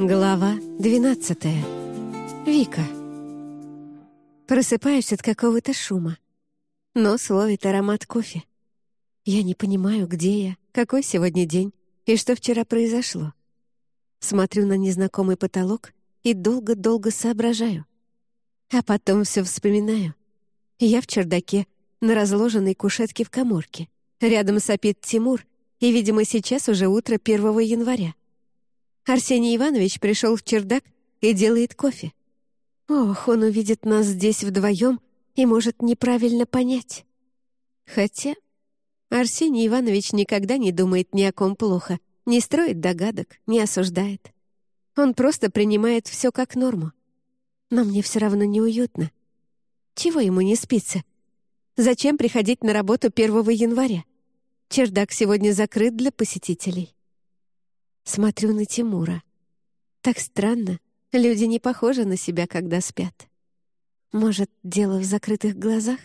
Глава 12. Вика. Просыпаюсь от какого-то шума. Нос ловит аромат кофе. Я не понимаю, где я, какой сегодня день и что вчера произошло. Смотрю на незнакомый потолок и долго-долго соображаю. А потом все вспоминаю. Я в чердаке, на разложенной кушетке в коморке. Рядом сопит Тимур, и, видимо, сейчас уже утро 1 января. Арсений Иванович пришел в чердак и делает кофе. Ох, он увидит нас здесь вдвоем и может неправильно понять. Хотя Арсений Иванович никогда не думает ни о ком плохо, не строит догадок, не осуждает. Он просто принимает все как норму. Но мне все равно неуютно. Чего ему не спится? Зачем приходить на работу 1 января? Чердак сегодня закрыт для посетителей. Смотрю на Тимура. Так странно, люди не похожи на себя, когда спят. Может, дело в закрытых глазах?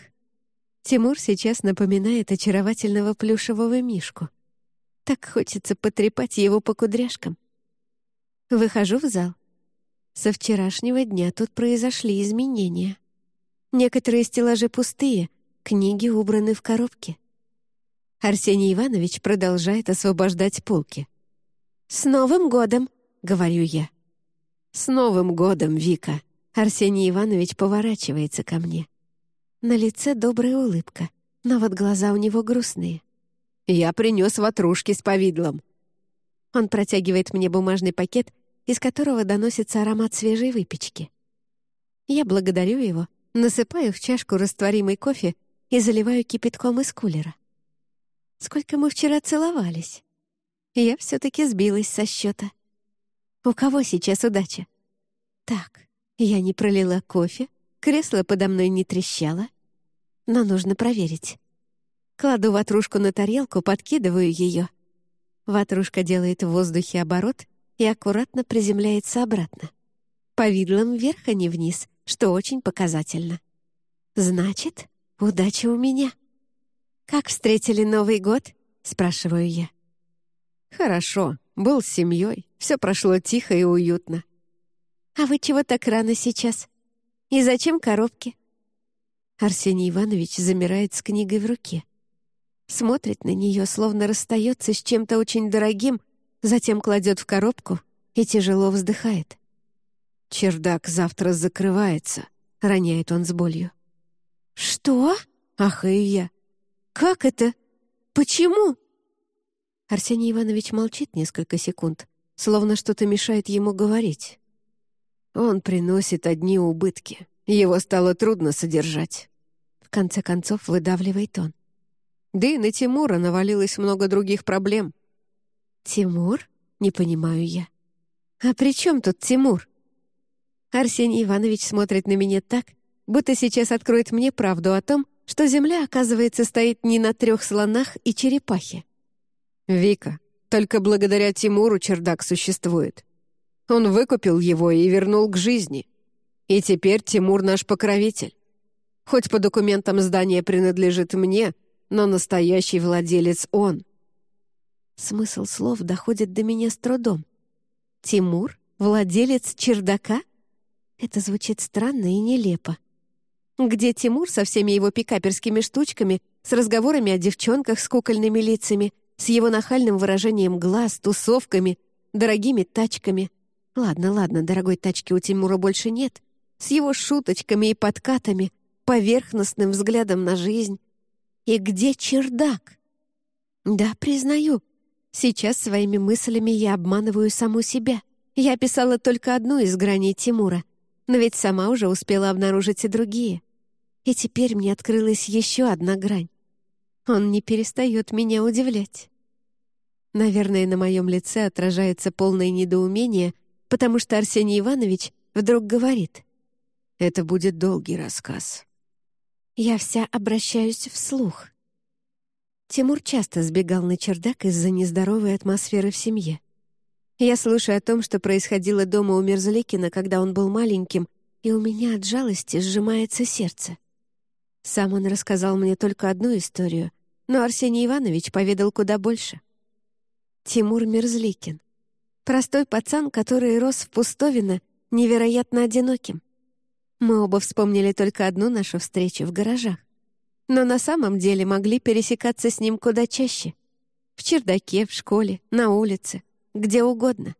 Тимур сейчас напоминает очаровательного плюшевого мишку. Так хочется потрепать его по кудряшкам. Выхожу в зал. Со вчерашнего дня тут произошли изменения. Некоторые стеллажи пустые, книги убраны в коробки. Арсений Иванович продолжает освобождать полки. «С Новым годом!» — говорю я. «С Новым годом, Вика!» Арсений Иванович поворачивается ко мне. На лице добрая улыбка, но вот глаза у него грустные. «Я принес ватрушки с повидлом». Он протягивает мне бумажный пакет, из которого доносится аромат свежей выпечки. Я благодарю его, насыпаю в чашку растворимый кофе и заливаю кипятком из кулера. Сколько мы вчера целовались? Я все-таки сбилась со счета. У кого сейчас удача? Так, я не пролила кофе, кресло подо мной не трещало. Но нужно проверить. Кладу ватрушку на тарелку, подкидываю ее. Ватрушка делает в воздухе оборот и аккуратно приземляется обратно. Повидлом вверх, а не вниз, что очень показательно. Значит, удача у меня. «Как встретили Новый год?» — спрашиваю я. «Хорошо, был с семьей, все прошло тихо и уютно». «А вы чего так рано сейчас? И зачем коробки?» Арсений Иванович замирает с книгой в руке. Смотрит на нее, словно расстается с чем-то очень дорогим, затем кладет в коробку и тяжело вздыхает. «Чердак завтра закрывается», — роняет он с болью. «Что?» — ахаю я. «Как это? Почему?» Арсений Иванович молчит несколько секунд, словно что-то мешает ему говорить. «Он приносит одни убытки. Его стало трудно содержать». В конце концов выдавливает он. Да и на Тимура навалилось много других проблем. «Тимур?» — не понимаю я. «А при чем тут Тимур?» Арсений Иванович смотрит на меня так, будто сейчас откроет мне правду о том, что Земля, оказывается, стоит не на трех слонах и черепахе. «Вика, только благодаря Тимуру чердак существует. Он выкупил его и вернул к жизни. И теперь Тимур наш покровитель. Хоть по документам здание принадлежит мне, но настоящий владелец он». Смысл слов доходит до меня с трудом. «Тимур? Владелец чердака?» Это звучит странно и нелепо. Где Тимур со всеми его пикаперскими штучками, с разговорами о девчонках с кукольными лицами, с его нахальным выражением глаз, тусовками, дорогими тачками. Ладно, ладно, дорогой тачки у Тимура больше нет. С его шуточками и подкатами, поверхностным взглядом на жизнь. И где чердак? Да, признаю, сейчас своими мыслями я обманываю саму себя. Я писала только одну из граней Тимура, но ведь сама уже успела обнаружить и другие. И теперь мне открылась еще одна грань. Он не перестает меня удивлять. Наверное, на моем лице отражается полное недоумение, потому что Арсений Иванович вдруг говорит. «Это будет долгий рассказ». Я вся обращаюсь вслух. Тимур часто сбегал на чердак из-за нездоровой атмосферы в семье. Я слушаю о том, что происходило дома у Мерзликина, когда он был маленьким, и у меня от жалости сжимается сердце. Сам он рассказал мне только одну историю, но Арсений Иванович поведал куда больше. Тимур Мерзликин. Простой пацан, который рос в пустовино, невероятно одиноким. Мы оба вспомнили только одну нашу встречу в гаражах. Но на самом деле могли пересекаться с ним куда чаще. В чердаке, в школе, на улице, где угодно.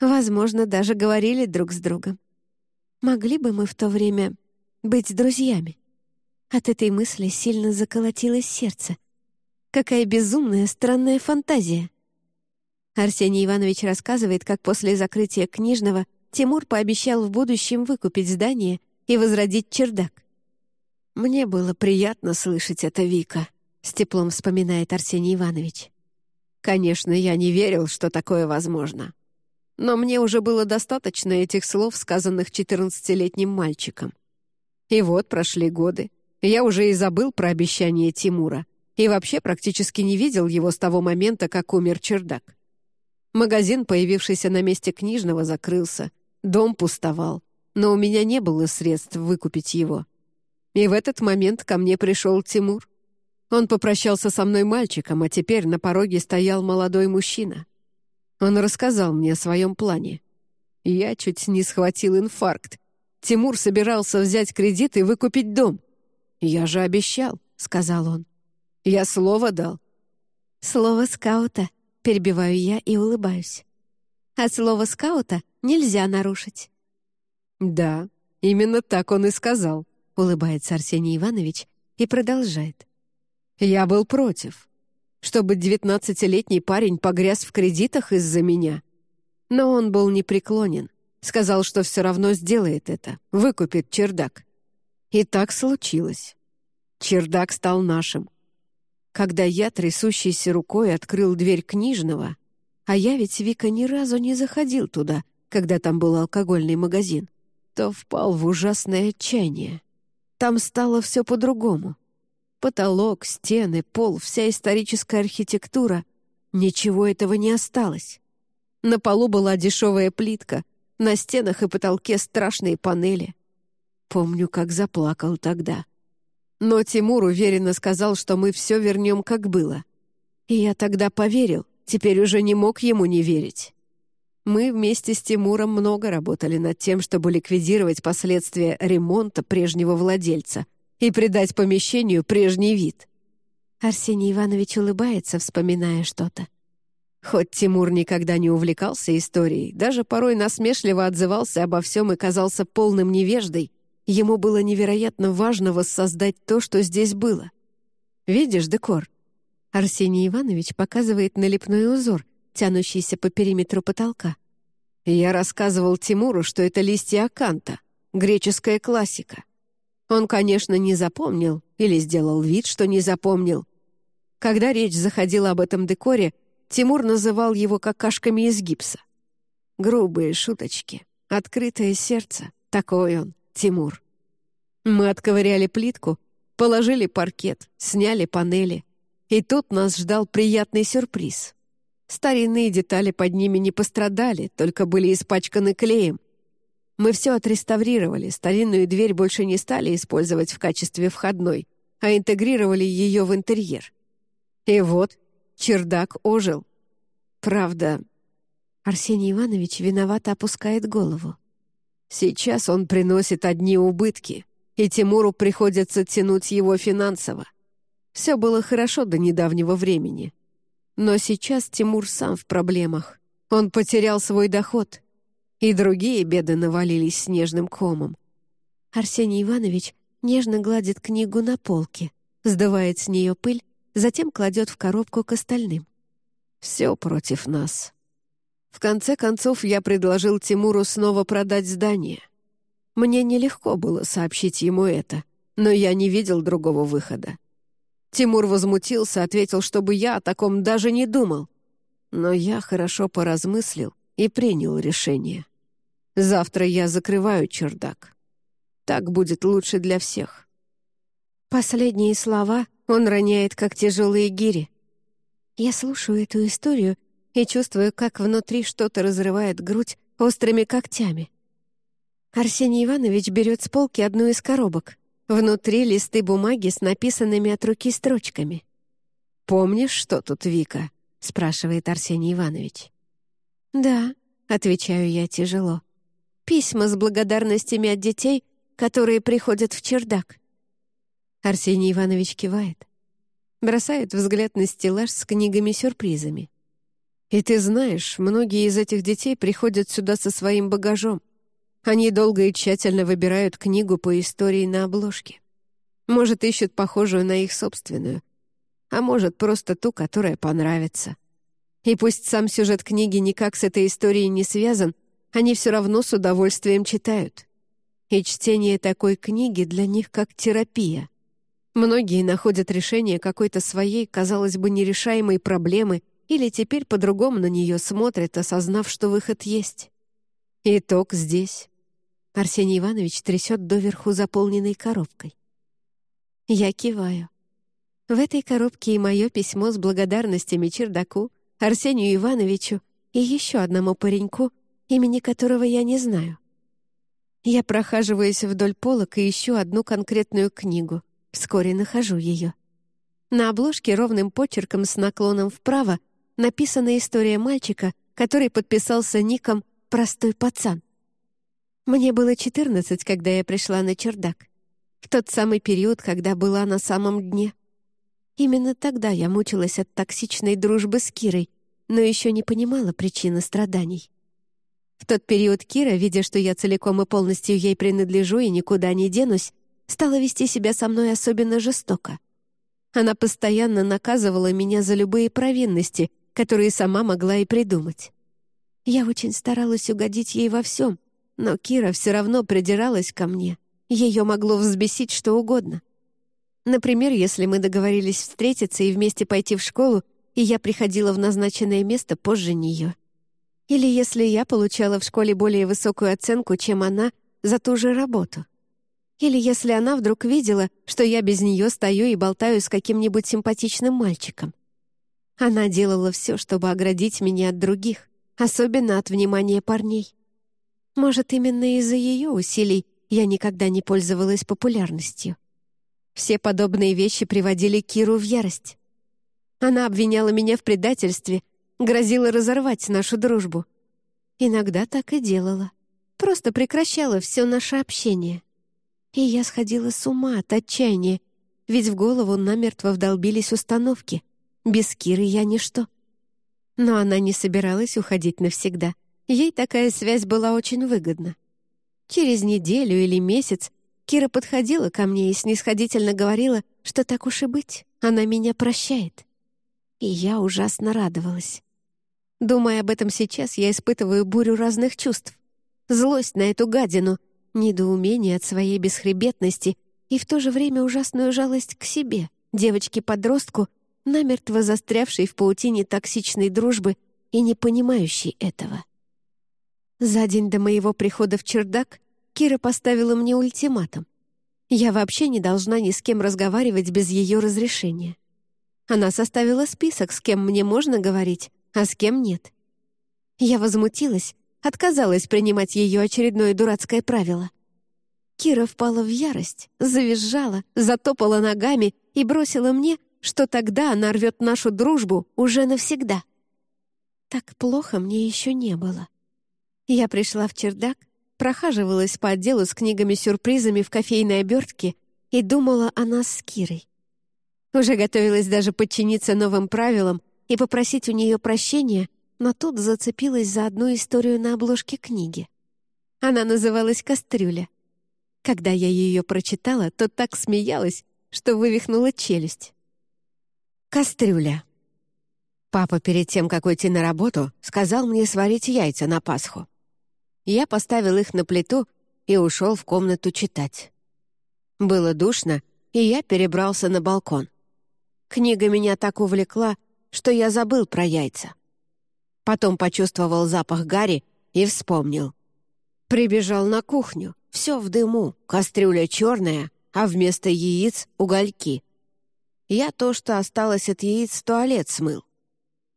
Возможно, даже говорили друг с другом. Могли бы мы в то время быть друзьями? От этой мысли сильно заколотилось сердце. Какая безумная, странная фантазия. Арсений Иванович рассказывает, как после закрытия книжного Тимур пообещал в будущем выкупить здание и возродить чердак. «Мне было приятно слышать это, Вика», — с теплом вспоминает Арсений Иванович. «Конечно, я не верил, что такое возможно. Но мне уже было достаточно этих слов, сказанных четырнадцатилетним мальчиком. И вот прошли годы. Я уже и забыл про обещание Тимура и вообще практически не видел его с того момента, как умер чердак. Магазин, появившийся на месте книжного, закрылся, дом пустовал, но у меня не было средств выкупить его. И в этот момент ко мне пришел Тимур. Он попрощался со мной мальчиком, а теперь на пороге стоял молодой мужчина. Он рассказал мне о своем плане. Я чуть не схватил инфаркт. Тимур собирался взять кредит и выкупить дом. «Я же обещал», — сказал он. «Я слово дал». «Слово скаута», — перебиваю я и улыбаюсь. «А слово скаута нельзя нарушить». «Да, именно так он и сказал», — улыбается Арсений Иванович и продолжает. «Я был против, чтобы девятнадцатилетний парень погряз в кредитах из-за меня. Но он был непреклонен, сказал, что все равно сделает это, выкупит чердак. И так случилось. Чердак стал нашим. Когда я, трясущейся рукой, открыл дверь книжного, а я ведь, Вика, ни разу не заходил туда, когда там был алкогольный магазин, то впал в ужасное отчаяние. Там стало все по-другому. Потолок, стены, пол, вся историческая архитектура — ничего этого не осталось. На полу была дешевая плитка, на стенах и потолке страшные панели. Помню, как заплакал тогда. Но Тимур уверенно сказал, что мы все вернем, как было. И я тогда поверил, теперь уже не мог ему не верить. Мы вместе с Тимуром много работали над тем, чтобы ликвидировать последствия ремонта прежнего владельца и придать помещению прежний вид. Арсений Иванович улыбается, вспоминая что-то. Хоть Тимур никогда не увлекался историей, даже порой насмешливо отзывался обо всем и казался полным невеждой, Ему было невероятно важно воссоздать то, что здесь было. «Видишь декор?» Арсений Иванович показывает налепной узор, тянущийся по периметру потолка. Я рассказывал Тимуру, что это листья аканта, греческая классика. Он, конечно, не запомнил или сделал вид, что не запомнил. Когда речь заходила об этом декоре, Тимур называл его какашками из гипса. Грубые шуточки, открытое сердце, такой он. Тимур. Мы отковыряли плитку, положили паркет, сняли панели. И тут нас ждал приятный сюрприз. Старинные детали под ними не пострадали, только были испачканы клеем. Мы все отреставрировали, старинную дверь больше не стали использовать в качестве входной, а интегрировали ее в интерьер. И вот чердак ожил. Правда, Арсений Иванович виновато опускает голову. Сейчас он приносит одни убытки, и Тимуру приходится тянуть его финансово. Все было хорошо до недавнего времени. Но сейчас Тимур сам в проблемах. Он потерял свой доход. И другие беды навалились снежным комом. Арсений Иванович нежно гладит книгу на полке, сдувает с нее пыль, затем кладет в коробку к остальным. «Все против нас», в конце концов, я предложил Тимуру снова продать здание. Мне нелегко было сообщить ему это, но я не видел другого выхода. Тимур возмутился, ответил, чтобы я о таком даже не думал. Но я хорошо поразмыслил и принял решение. Завтра я закрываю чердак. Так будет лучше для всех. Последние слова он роняет, как тяжелые гири. Я слушаю эту историю и чувствую, как внутри что-то разрывает грудь острыми когтями. Арсений Иванович берет с полки одну из коробок. Внутри листы бумаги с написанными от руки строчками. «Помнишь, что тут Вика?» — спрашивает Арсений Иванович. «Да», — отвечаю я тяжело. «Письма с благодарностями от детей, которые приходят в чердак». Арсений Иванович кивает. Бросает взгляд на стеллаж с книгами-сюрпризами. «И ты знаешь, многие из этих детей приходят сюда со своим багажом. Они долго и тщательно выбирают книгу по истории на обложке. Может, ищут похожую на их собственную. А может, просто ту, которая понравится. И пусть сам сюжет книги никак с этой историей не связан, они все равно с удовольствием читают. И чтение такой книги для них как терапия. Многие находят решение какой-то своей, казалось бы, нерешаемой проблемы или теперь по-другому на нее смотрят, осознав, что выход есть. Итог здесь. Арсений Иванович трясет доверху заполненной коробкой. Я киваю. В этой коробке и мое письмо с благодарностями чердаку, Арсению Ивановичу и еще одному пареньку, имени которого я не знаю. Я прохаживаюсь вдоль полок и ищу одну конкретную книгу. Вскоре нахожу ее. На обложке ровным почерком с наклоном вправо написана история мальчика, который подписался ником «Простой пацан». Мне было 14, когда я пришла на чердак. В тот самый период, когда была на самом дне. Именно тогда я мучилась от токсичной дружбы с Кирой, но еще не понимала причины страданий. В тот период Кира, видя, что я целиком и полностью ей принадлежу и никуда не денусь, стала вести себя со мной особенно жестоко. Она постоянно наказывала меня за любые провинности, которые сама могла и придумать. Я очень старалась угодить ей во всем, но Кира все равно придиралась ко мне. Ее могло взбесить что угодно. Например, если мы договорились встретиться и вместе пойти в школу, и я приходила в назначенное место позже нее. Или если я получала в школе более высокую оценку, чем она, за ту же работу. Или если она вдруг видела, что я без нее стою и болтаю с каким-нибудь симпатичным мальчиком. Она делала все, чтобы оградить меня от других, особенно от внимания парней. Может, именно из-за ее усилий я никогда не пользовалась популярностью. Все подобные вещи приводили Киру в ярость. Она обвиняла меня в предательстве, грозила разорвать нашу дружбу. Иногда так и делала. Просто прекращала все наше общение. И я сходила с ума от отчаяния, ведь в голову намертво вдолбились установки. Без Киры я ничто. Но она не собиралась уходить навсегда. Ей такая связь была очень выгодна. Через неделю или месяц Кира подходила ко мне и снисходительно говорила, что так уж и быть, она меня прощает. И я ужасно радовалась. Думая об этом сейчас, я испытываю бурю разных чувств. Злость на эту гадину, недоумение от своей бесхребетности и в то же время ужасную жалость к себе, девочке-подростку, намертво застрявшей в паутине токсичной дружбы и не понимающей этого. За день до моего прихода в чердак Кира поставила мне ультиматум. Я вообще не должна ни с кем разговаривать без ее разрешения. Она составила список, с кем мне можно говорить, а с кем нет. Я возмутилась, отказалась принимать ее очередное дурацкое правило. Кира впала в ярость, завизжала, затопала ногами и бросила мне, что тогда она рвет нашу дружбу уже навсегда. Так плохо мне еще не было. Я пришла в чердак, прохаживалась по отделу с книгами-сюрпризами в кофейной обертке и думала о нас с Кирой. Уже готовилась даже подчиниться новым правилам и попросить у нее прощения, но тут зацепилась за одну историю на обложке книги. Она называлась «Кастрюля». Когда я ее прочитала, то так смеялась, что вывихнула челюсть. Кастрюля. Папа перед тем, как уйти на работу, сказал мне сварить яйца на Пасху. Я поставил их на плиту и ушел в комнату читать. Было душно, и я перебрался на балкон. Книга меня так увлекла, что я забыл про яйца. Потом почувствовал запах гари и вспомнил. Прибежал на кухню, все в дыму, кастрюля черная, а вместо яиц — угольки. Я то, что осталось от яиц, в туалет смыл.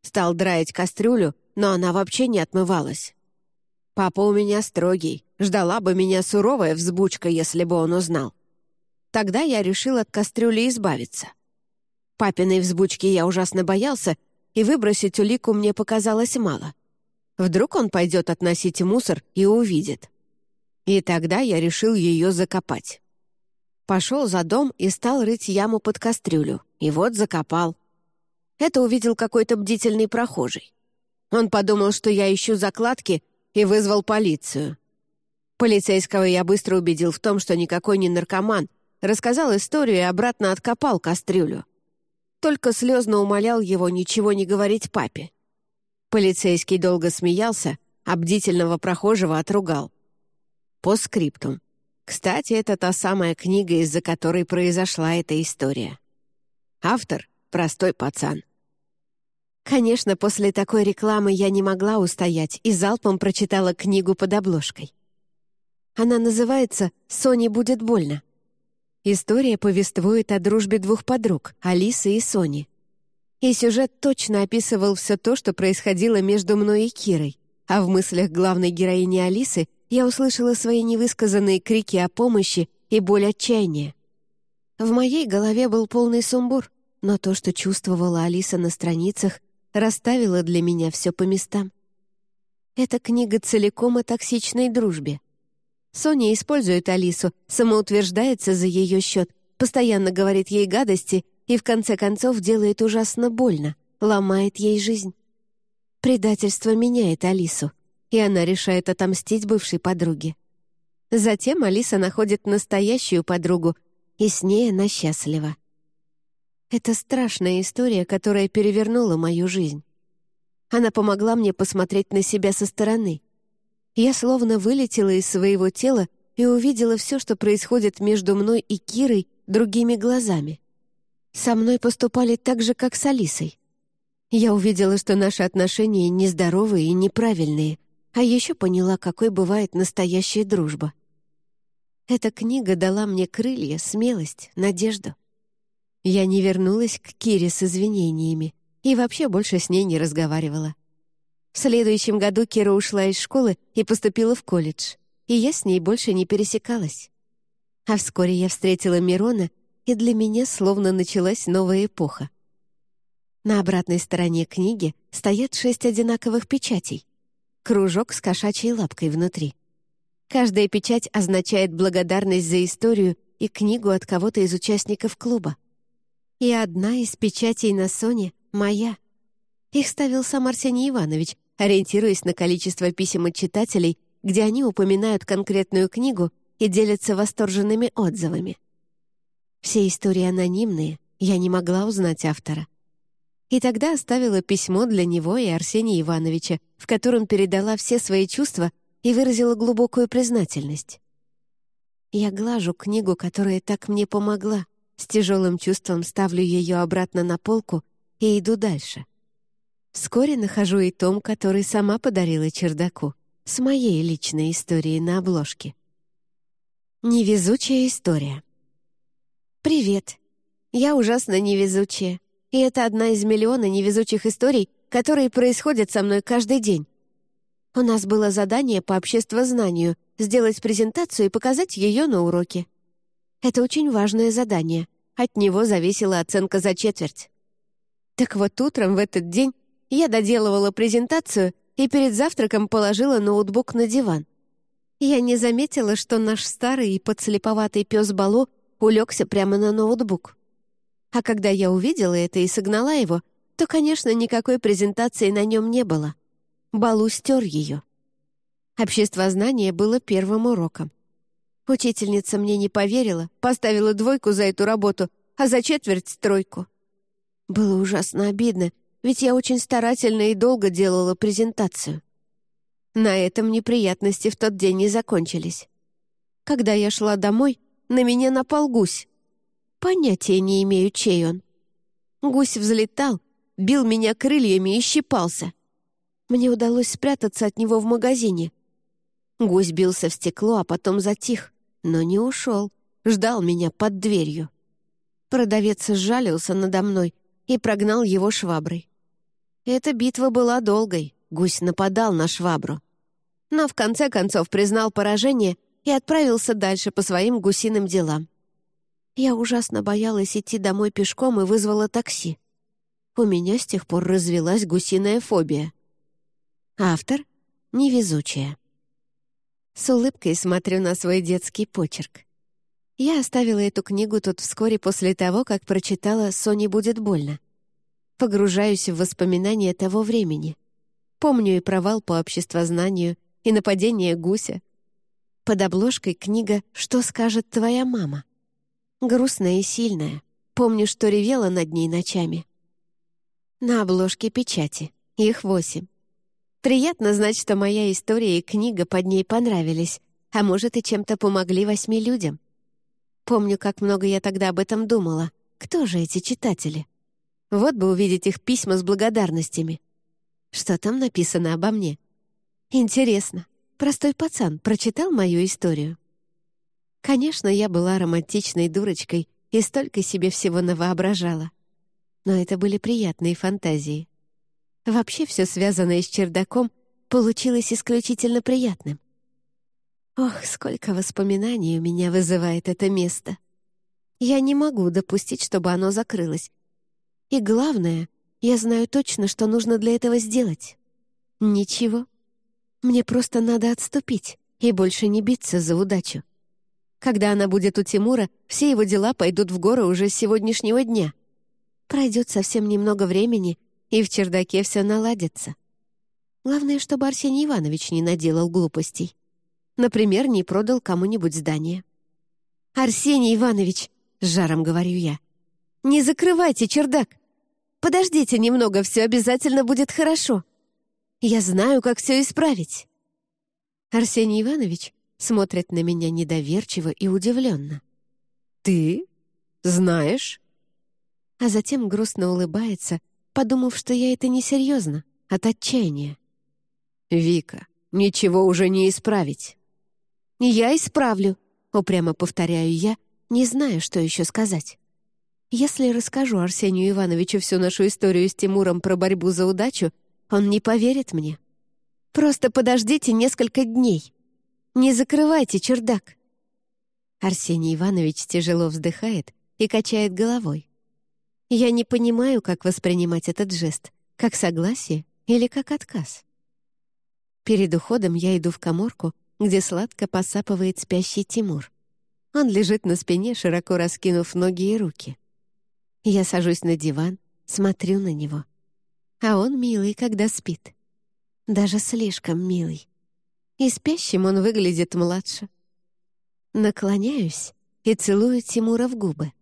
Стал драить кастрюлю, но она вообще не отмывалась. Папа у меня строгий, ждала бы меня суровая взбучка, если бы он узнал. Тогда я решил от кастрюли избавиться. Папиной взбучки я ужасно боялся, и выбросить улику мне показалось мало. Вдруг он пойдет относить мусор и увидит. И тогда я решил ее закопать. Пошел за дом и стал рыть яму под кастрюлю. И вот закопал. Это увидел какой-то бдительный прохожий. Он подумал, что я ищу закладки, и вызвал полицию. Полицейского я быстро убедил в том, что никакой не наркоман, рассказал историю и обратно откопал кастрюлю. Только слезно умолял его ничего не говорить папе. Полицейский долго смеялся, а бдительного прохожего отругал. По скриптум. Кстати, это та самая книга, из-за которой произошла эта история. Автор — простой пацан. Конечно, после такой рекламы я не могла устоять и залпом прочитала книгу под обложкой. Она называется «Соне будет больно». История повествует о дружбе двух подруг, Алисы и Сони. И сюжет точно описывал все то, что происходило между мной и Кирой, а в мыслях главной героини Алисы я услышала свои невысказанные крики о помощи и боль отчаяния. В моей голове был полный сумбур, но то, что чувствовала Алиса на страницах, расставило для меня все по местам. Эта книга целиком о токсичной дружбе. Соня использует Алису, самоутверждается за ее счет, постоянно говорит ей гадости и в конце концов делает ужасно больно, ломает ей жизнь. Предательство меняет Алису — и она решает отомстить бывшей подруге. Затем Алиса находит настоящую подругу, и с ней она счастлива. Это страшная история, которая перевернула мою жизнь. Она помогла мне посмотреть на себя со стороны. Я словно вылетела из своего тела и увидела все, что происходит между мной и Кирой, другими глазами. Со мной поступали так же, как с Алисой. Я увидела, что наши отношения нездоровые и неправильные, а еще поняла, какой бывает настоящая дружба. Эта книга дала мне крылья, смелость, надежду. Я не вернулась к Кире с извинениями и вообще больше с ней не разговаривала. В следующем году Кира ушла из школы и поступила в колледж, и я с ней больше не пересекалась. А вскоре я встретила Мирона, и для меня словно началась новая эпоха. На обратной стороне книги стоят шесть одинаковых печатей — кружок с кошачьей лапкой внутри. Каждая печать означает благодарность за историю и книгу от кого-то из участников клуба. И одна из печатей на Соне — моя. Их ставил сам Арсений Иванович, ориентируясь на количество писем от читателей, где они упоминают конкретную книгу и делятся восторженными отзывами. Все истории анонимные, я не могла узнать автора и тогда оставила письмо для него и Арсения Ивановича, в котором передала все свои чувства и выразила глубокую признательность. Я глажу книгу, которая так мне помогла, с тяжелым чувством ставлю ее обратно на полку и иду дальше. Вскоре нахожу и том, который сама подарила чердаку, с моей личной историей на обложке. Невезучая история. «Привет. Я ужасно невезучая. И это одна из миллиона невезучих историй, которые происходят со мной каждый день. У нас было задание по обществознанию — сделать презентацию и показать ее на уроке. Это очень важное задание. От него зависела оценка за четверть. Так вот утром в этот день я доделывала презентацию и перед завтраком положила ноутбук на диван. Я не заметила, что наш старый и подслеповатый пес Балу улегся прямо на ноутбук. А когда я увидела это и согнала его, то, конечно, никакой презентации на нем не было. Балу стер ее. Обществознание было первым уроком. Учительница мне не поверила, поставила двойку за эту работу, а за четверть — тройку. Было ужасно обидно, ведь я очень старательно и долго делала презентацию. На этом неприятности в тот день не закончились. Когда я шла домой, на меня напал гусь. Понятия не имею, чей он. Гусь взлетал, бил меня крыльями и щипался. Мне удалось спрятаться от него в магазине. Гусь бился в стекло, а потом затих, но не ушел, ждал меня под дверью. Продавец сжалился надо мной и прогнал его шваброй. Эта битва была долгой, гусь нападал на швабру. Но в конце концов признал поражение и отправился дальше по своим гусиным делам. Я ужасно боялась идти домой пешком и вызвала такси. У меня с тех пор развелась гусиная фобия. Автор невезучая. С улыбкой смотрю на свой детский почерк. Я оставила эту книгу тут вскоре после того, как прочитала «Соне будет больно». Погружаюсь в воспоминания того времени. Помню и провал по обществознанию, и нападение гуся. Под обложкой книга «Что скажет твоя мама?» Грустная и сильная. Помню, что ревела над ней ночами. На обложке печати. Их восемь. Приятно знать, что моя история и книга под ней понравились, а может, и чем-то помогли восьми людям. Помню, как много я тогда об этом думала. Кто же эти читатели? Вот бы увидеть их письма с благодарностями. Что там написано обо мне? Интересно, простой пацан прочитал мою историю? Конечно, я была романтичной дурочкой и столько себе всего навоображала. Но это были приятные фантазии. Вообще все связанное с чердаком получилось исключительно приятным. Ох, сколько воспоминаний у меня вызывает это место. Я не могу допустить, чтобы оно закрылось. И главное, я знаю точно, что нужно для этого сделать. Ничего. Мне просто надо отступить и больше не биться за удачу. Когда она будет у Тимура, все его дела пойдут в горы уже с сегодняшнего дня. Пройдет совсем немного времени, и в чердаке все наладится. Главное, чтобы Арсений Иванович не наделал глупостей. Например, не продал кому-нибудь здание. «Арсений Иванович!» — с жаром говорю я. «Не закрывайте чердак! Подождите немного, все обязательно будет хорошо. Я знаю, как все исправить». Арсений Иванович смотрит на меня недоверчиво и удивленно. «Ты? Знаешь?» А затем грустно улыбается, подумав, что я это несерьезно, от отчаяния. «Вика, ничего уже не исправить. «Я исправлю», — упрямо повторяю я, не зная, что еще сказать. Если расскажу Арсению Ивановичу всю нашу историю с Тимуром про борьбу за удачу, он не поверит мне. Просто подождите несколько дней. Не закрывайте чердак. Арсений Иванович тяжело вздыхает и качает головой. Я не понимаю, как воспринимать этот жест, как согласие или как отказ. Перед уходом я иду в коморку где сладко посапывает спящий Тимур. Он лежит на спине, широко раскинув ноги и руки. Я сажусь на диван, смотрю на него. А он милый, когда спит. Даже слишком милый. И спящим он выглядит младше. Наклоняюсь и целую Тимура в губы.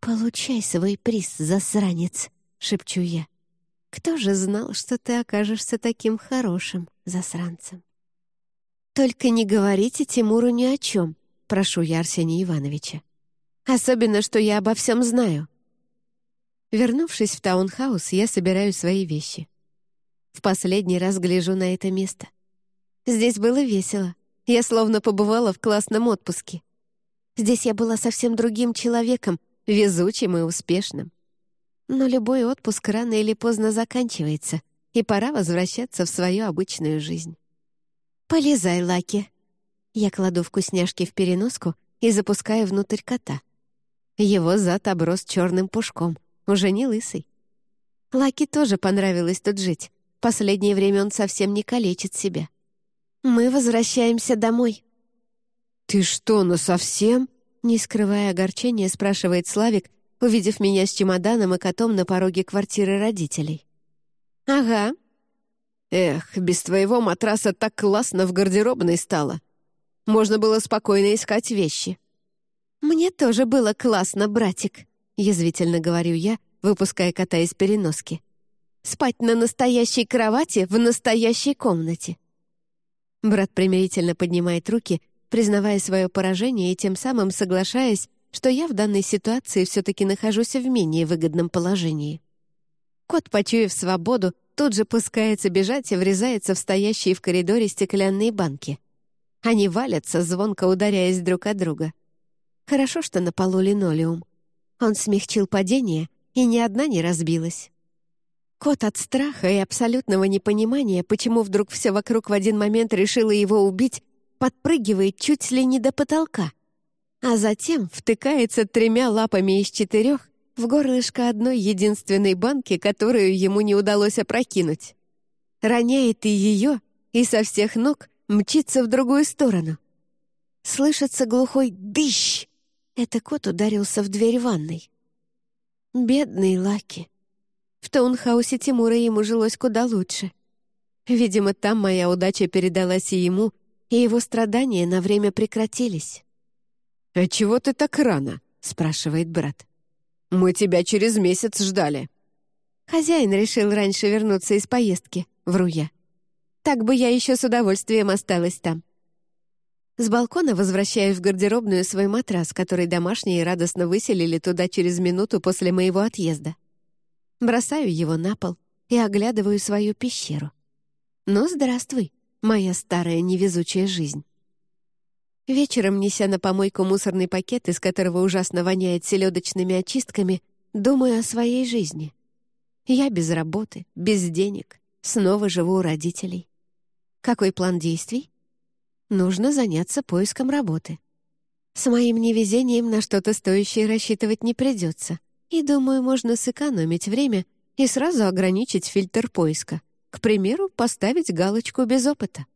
«Получай свой приз, засранец!» — шепчу я. «Кто же знал, что ты окажешься таким хорошим засранцем?» «Только не говорите Тимуру ни о чем», — прошу я Арсения Ивановича. «Особенно, что я обо всем знаю». Вернувшись в таунхаус, я собираю свои вещи. В последний раз гляжу на это место. Здесь было весело. Я словно побывала в классном отпуске. Здесь я была совсем другим человеком, везучим и успешным. Но любой отпуск рано или поздно заканчивается, и пора возвращаться в свою обычную жизнь. «Полезай, Лаки!» Я кладу вкусняшки в переноску и запускаю внутрь кота. Его зад оброс черным пушком, уже не лысый. Лаки тоже понравилось тут жить. Последнее время он совсем не калечит себя. Мы возвращаемся домой. «Ты что, ну совсем?» Не скрывая огорчения, спрашивает Славик, увидев меня с чемоданом и котом на пороге квартиры родителей. «Ага», Эх, без твоего матраса так классно в гардеробной стало. Можно было спокойно искать вещи. Мне тоже было классно, братик, язвительно говорю я, выпуская кота из переноски. Спать на настоящей кровати в настоящей комнате. Брат примирительно поднимает руки, признавая свое поражение и тем самым соглашаясь, что я в данной ситуации все-таки нахожусь в менее выгодном положении. Кот, почуяв свободу, тут же пускается бежать и врезается в стоящие в коридоре стеклянные банки. Они валятся, звонко ударяясь друг от друга. Хорошо, что на полу линолеум. Он смягчил падение, и ни одна не разбилась. Кот от страха и абсолютного непонимания, почему вдруг все вокруг в один момент решило его убить, подпрыгивает чуть ли не до потолка, а затем втыкается тремя лапами из четырех в горлышко одной единственной банки, которую ему не удалось опрокинуть. Роняет и ее, и со всех ног мчится в другую сторону. Слышится глухой «дыщ!» Это кот ударился в дверь ванной. Бедный Лаки. В таунхаусе Тимура ему жилось куда лучше. Видимо, там моя удача передалась и ему, и его страдания на время прекратились. «А чего ты так рано?» — спрашивает брат. «Мы тебя через месяц ждали». Хозяин решил раньше вернуться из поездки, вру я. Так бы я еще с удовольствием осталась там. С балкона возвращаю в гардеробную свой матрас, который домашние радостно выселили туда через минуту после моего отъезда. Бросаю его на пол и оглядываю свою пещеру. Ну, здравствуй, моя старая невезучая жизнь. Вечером, неся на помойку мусорный пакет, из которого ужасно воняет селедочными очистками, думаю о своей жизни. Я без работы, без денег, снова живу у родителей. Какой план действий? Нужно заняться поиском работы. С моим невезением на что-то стоящее рассчитывать не придется. И, думаю, можно сэкономить время и сразу ограничить фильтр поиска. К примеру, поставить галочку «без опыта».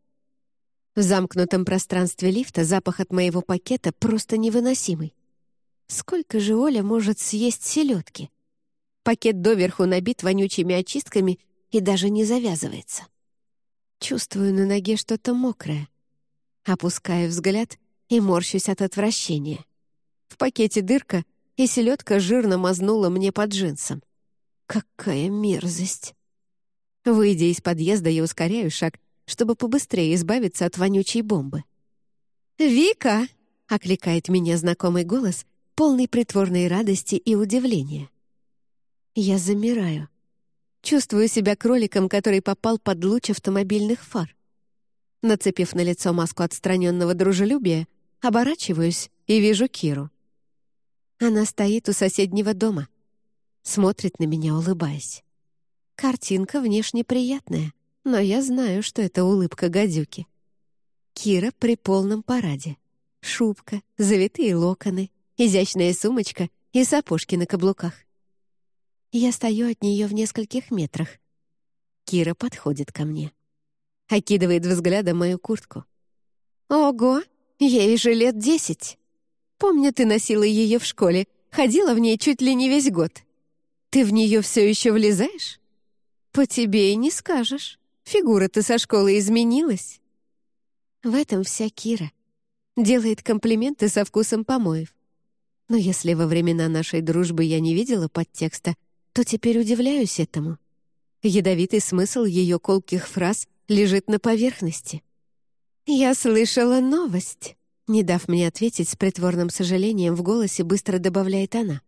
В замкнутом пространстве лифта запах от моего пакета просто невыносимый. Сколько же Оля может съесть селедки? Пакет доверху набит вонючими очистками и даже не завязывается. Чувствую на ноге что-то мокрое. Опускаю взгляд и морщусь от отвращения. В пакете дырка, и селедка жирно мазнула мне под джинсом. Какая мерзость! Выйдя из подъезда, я ускоряю шаг, чтобы побыстрее избавиться от вонючей бомбы. «Вика!» — окликает меня знакомый голос, полный притворной радости и удивления. Я замираю. Чувствую себя кроликом, который попал под луч автомобильных фар. Нацепив на лицо маску отстраненного дружелюбия, оборачиваюсь и вижу Киру. Она стоит у соседнего дома. Смотрит на меня, улыбаясь. Картинка внешне приятная, но я знаю, что это улыбка гадюки. Кира при полном параде. Шубка, завитые локоны, изящная сумочка и сапожки на каблуках. Я стою от нее в нескольких метрах. Кира подходит ко мне окидывает взглядом мою куртку. «Ого, ей же лет десять. Помню, ты носила ее в школе, ходила в ней чуть ли не весь год. Ты в нее все еще влезаешь? По тебе и не скажешь. Фигура-то со школы изменилась». В этом вся Кира. Делает комплименты со вкусом помоев. Но если во времена нашей дружбы я не видела подтекста, то теперь удивляюсь этому. Ядовитый смысл ее колких фраз лежит на поверхности. «Я слышала новость», — не дав мне ответить с притворным сожалением в голосе, быстро добавляет она.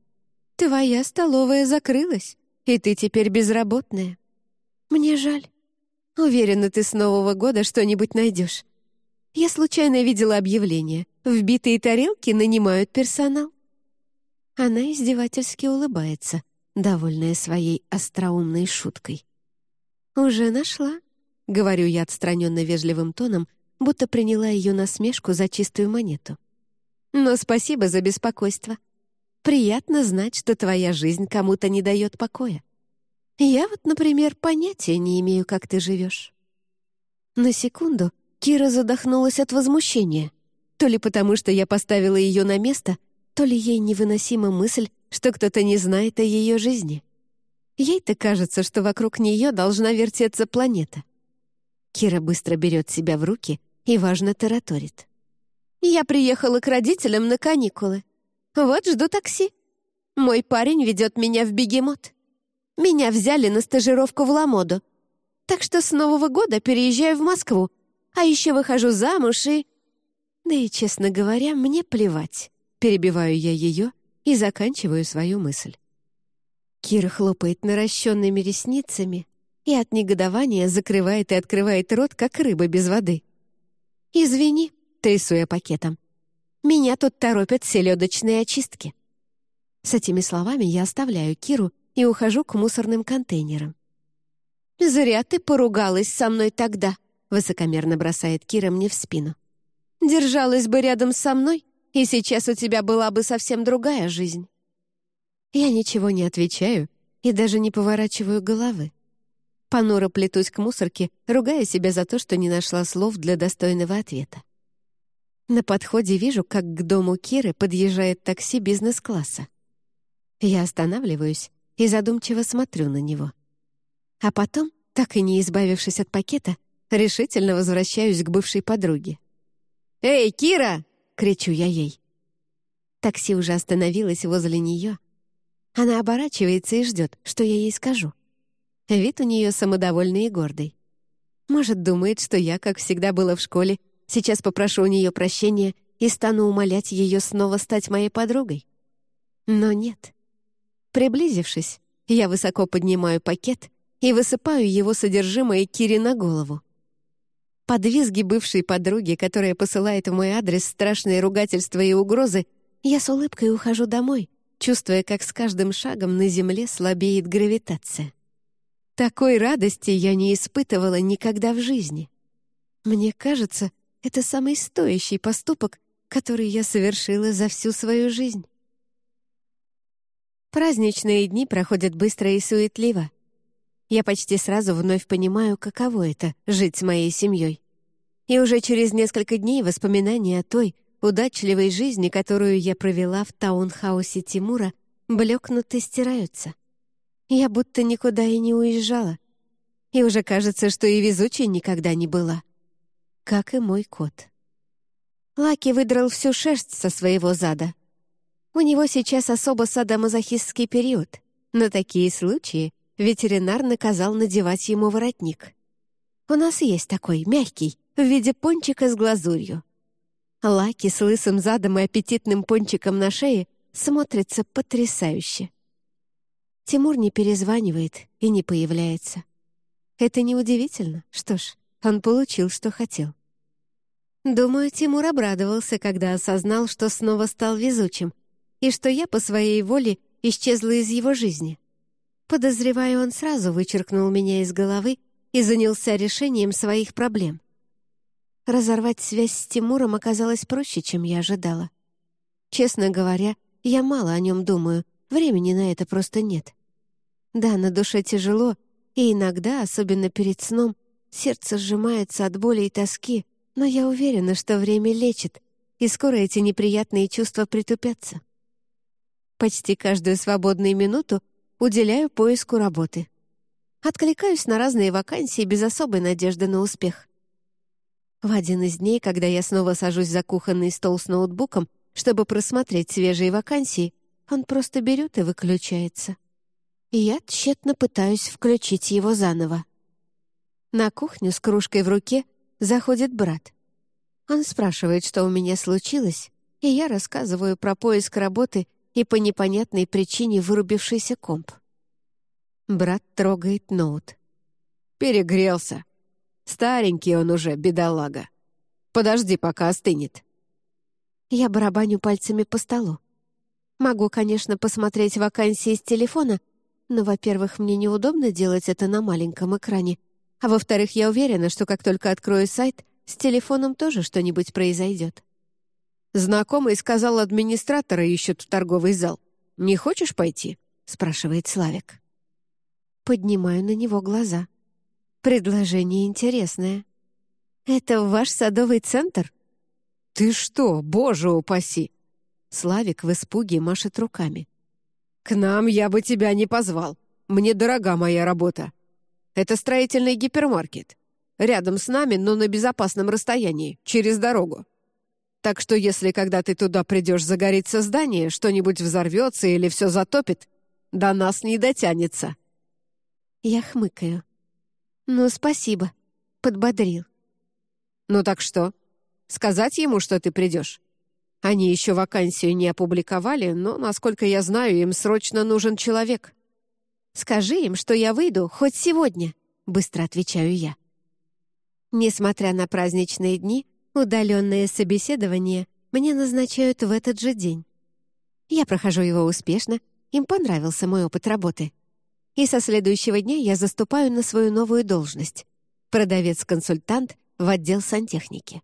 «Твоя столовая закрылась, и ты теперь безработная. Мне жаль. Уверена, ты с Нового года что-нибудь найдешь. Я случайно видела объявление. Вбитые тарелки нанимают персонал». Она издевательски улыбается, довольная своей остроумной шуткой. «Уже нашла?» — говорю я отстраненно вежливым тоном, будто приняла ее насмешку за чистую монету. «Но спасибо за беспокойство. Приятно знать, что твоя жизнь кому-то не дает покоя. Я вот, например, понятия не имею, как ты живешь». На секунду Кира задохнулась от возмущения. То ли потому, что я поставила ее на место, то ли ей невыносима мысль, что кто-то не знает о ее жизни. Ей-то кажется, что вокруг нее должна вертеться планета — Кира быстро берет себя в руки и важно тараторит. «Я приехала к родителям на каникулы. Вот жду такси. Мой парень ведет меня в бегемот. Меня взяли на стажировку в Ламоду. Так что с Нового года переезжаю в Москву, а еще выхожу замуж и...» Да и, честно говоря, мне плевать. Перебиваю я ее и заканчиваю свою мысль. Кира хлопает наращенными ресницами, и от негодования закрывает и открывает рот, как рыба без воды. «Извини», — трясу я пакетом. «Меня тут торопят селедочные очистки». С этими словами я оставляю Киру и ухожу к мусорным контейнерам. «Зря ты поругалась со мной тогда», — высокомерно бросает Кира мне в спину. «Держалась бы рядом со мной, и сейчас у тебя была бы совсем другая жизнь». Я ничего не отвечаю и даже не поворачиваю головы. Понуро плетусь к мусорке, ругая себя за то, что не нашла слов для достойного ответа. На подходе вижу, как к дому Киры подъезжает такси бизнес-класса. Я останавливаюсь и задумчиво смотрю на него. А потом, так и не избавившись от пакета, решительно возвращаюсь к бывшей подруге. «Эй, Кира!» — кричу я ей. Такси уже остановилось возле нее. Она оборачивается и ждет, что я ей скажу. Вид у нее самодовольный и гордый. Может, думает, что я, как всегда была в школе, Сейчас попрошу у нее прощения и стану умолять ее снова стать моей подругой. Но нет. Приблизившись, я высоко поднимаю пакет и высыпаю его содержимое Кире на голову. Под визги бывшей подруги, которая посылает в мой адрес страшные ругательства и угрозы, я с улыбкой ухожу домой, чувствуя, как с каждым шагом на земле слабеет гравитация. Такой радости я не испытывала никогда в жизни. Мне кажется, это самый стоящий поступок, который я совершила за всю свою жизнь. Праздничные дни проходят быстро и суетливо. Я почти сразу вновь понимаю, каково это — жить с моей семьей. И уже через несколько дней воспоминания о той удачливой жизни, которую я провела в таунхаусе Тимура, блекнут и стираются. Я будто никуда и не уезжала. И уже кажется, что и везучей никогда не была как и мой кот. Лаки выдрал всю шерсть со своего зада. У него сейчас особо садомазохистский период. На такие случаи ветеринар наказал надевать ему воротник. У нас есть такой, мягкий, в виде пончика с глазурью. Лаки с лысым задом и аппетитным пончиком на шее смотрится потрясающе. Тимур не перезванивает и не появляется. Это неудивительно. Что ж, он получил, что хотел. Думаю, Тимур обрадовался, когда осознал, что снова стал везучим, и что я по своей воле исчезла из его жизни. Подозреваю, он сразу вычеркнул меня из головы и занялся решением своих проблем. Разорвать связь с Тимуром оказалось проще, чем я ожидала. Честно говоря, я мало о нем думаю, времени на это просто нет. Да, на душе тяжело, и иногда, особенно перед сном, Сердце сжимается от боли и тоски, но я уверена, что время лечит, и скоро эти неприятные чувства притупятся. Почти каждую свободную минуту уделяю поиску работы. Откликаюсь на разные вакансии без особой надежды на успех. В один из дней, когда я снова сажусь за кухонный стол с ноутбуком, чтобы просмотреть свежие вакансии, он просто берет и выключается. И я тщетно пытаюсь включить его заново. На кухню с кружкой в руке заходит брат. Он спрашивает, что у меня случилось, и я рассказываю про поиск работы и по непонятной причине вырубившийся комп. Брат трогает ноут. «Перегрелся. Старенький он уже, бедолага. Подожди, пока остынет». Я барабаню пальцами по столу. Могу, конечно, посмотреть вакансии с телефона, но, во-первых, мне неудобно делать это на маленьком экране, а во-вторых, я уверена, что как только открою сайт, с телефоном тоже что-нибудь произойдет. «Знакомый сказал, администратора ищут в торговый зал. Не хочешь пойти?» — спрашивает Славик. Поднимаю на него глаза. Предложение интересное. «Это ваш садовый центр?» «Ты что, боже упаси!» Славик в испуге машет руками. «К нам я бы тебя не позвал. Мне дорога моя работа. Это строительный гипермаркет. Рядом с нами, но на безопасном расстоянии, через дорогу. Так что если когда ты туда придешь загорится здание, что-нибудь взорвется или все затопит, до нас не дотянется». Я хмыкаю. «Ну, спасибо. Подбодрил». «Ну так что? Сказать ему, что ты придешь?» Они еще вакансию не опубликовали, но, насколько я знаю, им срочно нужен человек. «Скажи им, что я выйду хоть сегодня», — быстро отвечаю я. Несмотря на праздничные дни, удаленные собеседования мне назначают в этот же день. Я прохожу его успешно, им понравился мой опыт работы. И со следующего дня я заступаю на свою новую должность — продавец-консультант в отдел сантехники.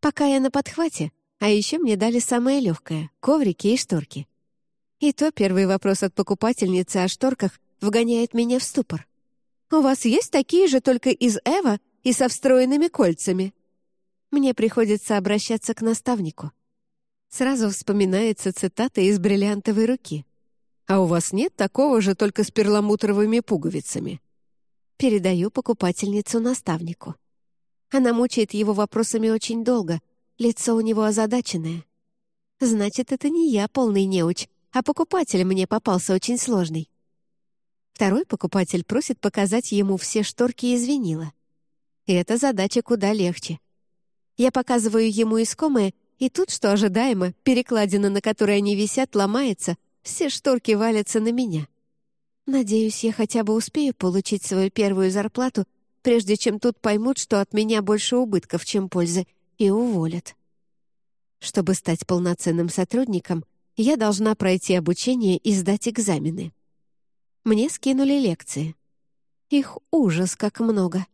Пока я на подхвате, а еще мне дали самое легкое — коврики и шторки. И то первый вопрос от покупательницы о шторках вгоняет меня в ступор. У вас есть такие же, только из Эва и со встроенными кольцами?» Мне приходится обращаться к наставнику. Сразу вспоминается цитата из «Бриллиантовой руки». «А у вас нет такого же, только с перламутровыми пуговицами?» Передаю покупательницу наставнику. Она мучает его вопросами очень долго, лицо у него озадаченное. Значит, это не я полный неуч, а покупатель мне попался очень сложный. Второй покупатель просит показать ему все шторки и извинила. И эта задача куда легче. Я показываю ему искомое, и тут, что ожидаемо, перекладина, на которой они висят, ломается, все шторки валятся на меня. Надеюсь, я хотя бы успею получить свою первую зарплату, прежде чем тут поймут, что от меня больше убытков, чем пользы, и уволят. Чтобы стать полноценным сотрудником, я должна пройти обучение и сдать экзамены. Мне скинули лекции. Их ужас как много.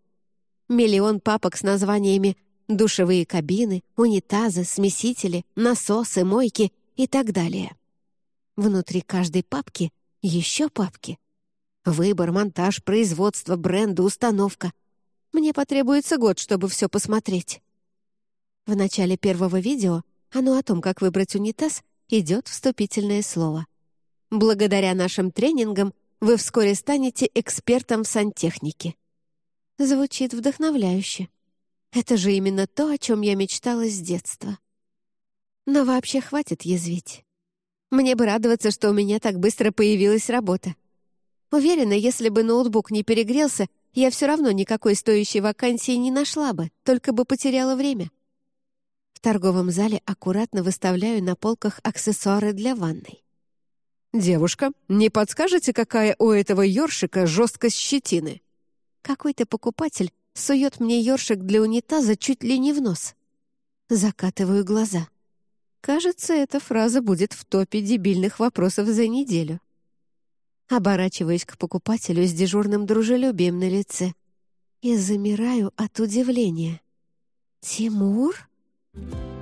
Миллион папок с названиями «душевые кабины», «унитазы», «смесители», «насосы», «мойки» и так далее. Внутри каждой папки еще папки. Выбор, монтаж, производство, бренды, установка. Мне потребуется год, чтобы все посмотреть. В начале первого видео, оно о том, как выбрать унитаз, идет вступительное слово. Благодаря нашим тренингам вы вскоре станете экспертом в сантехнике. Звучит вдохновляюще. Это же именно то, о чем я мечтала с детства. Но вообще хватит язвить. Мне бы радоваться, что у меня так быстро появилась работа. Уверена, если бы ноутбук не перегрелся, я все равно никакой стоящей вакансии не нашла бы, только бы потеряла время. В торговом зале аккуратно выставляю на полках аксессуары для ванной. «Девушка, не подскажете, какая у этого ёршика жесткость щетины?» Какой-то покупатель сует мне ёршик для унитаза чуть ли не в нос. Закатываю глаза. Кажется, эта фраза будет в топе дебильных вопросов за неделю. Оборачиваюсь к покупателю с дежурным дружелюбием на лице и замираю от удивления. «Тимур?» Thank you.